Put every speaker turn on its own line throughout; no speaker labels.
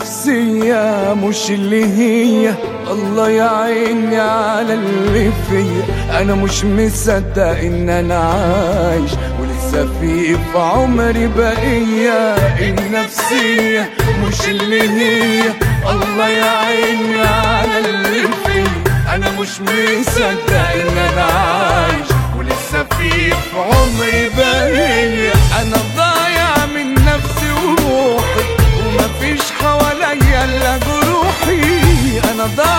نفسية مش اللي هي. الله يعيني على اللي فيا. أنا مش مصدق إن أنا عايش ولسه في في عمري بقية. النفسية مش اللي هي. الله يعيني على اللي فيا. أنا مش مصدق إن أنا عايش ولسه في في عمري بقية. أنا да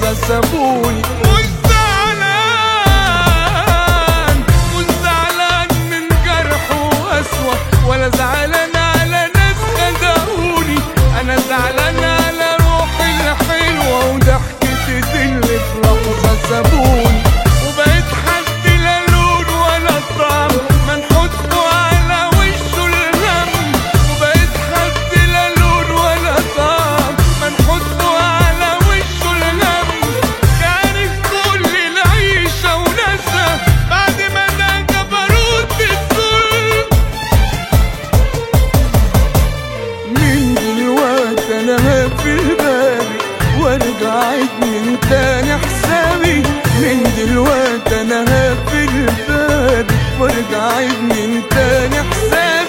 за собой بعيد من تاني حسابي من دلوقتي أنا هقفل الباب. وارجع عيد من تاني حسابي.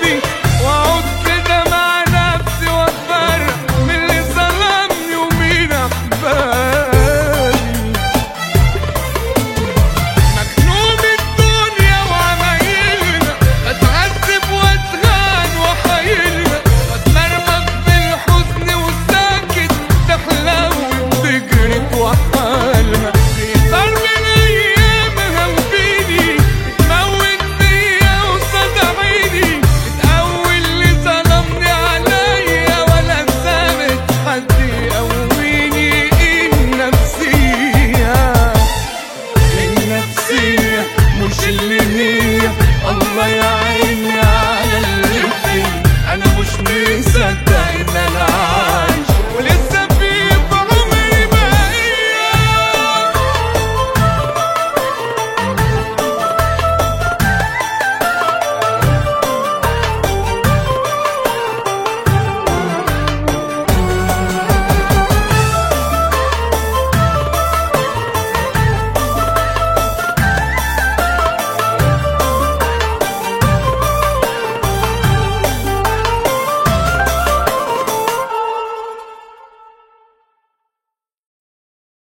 me sen kaybeler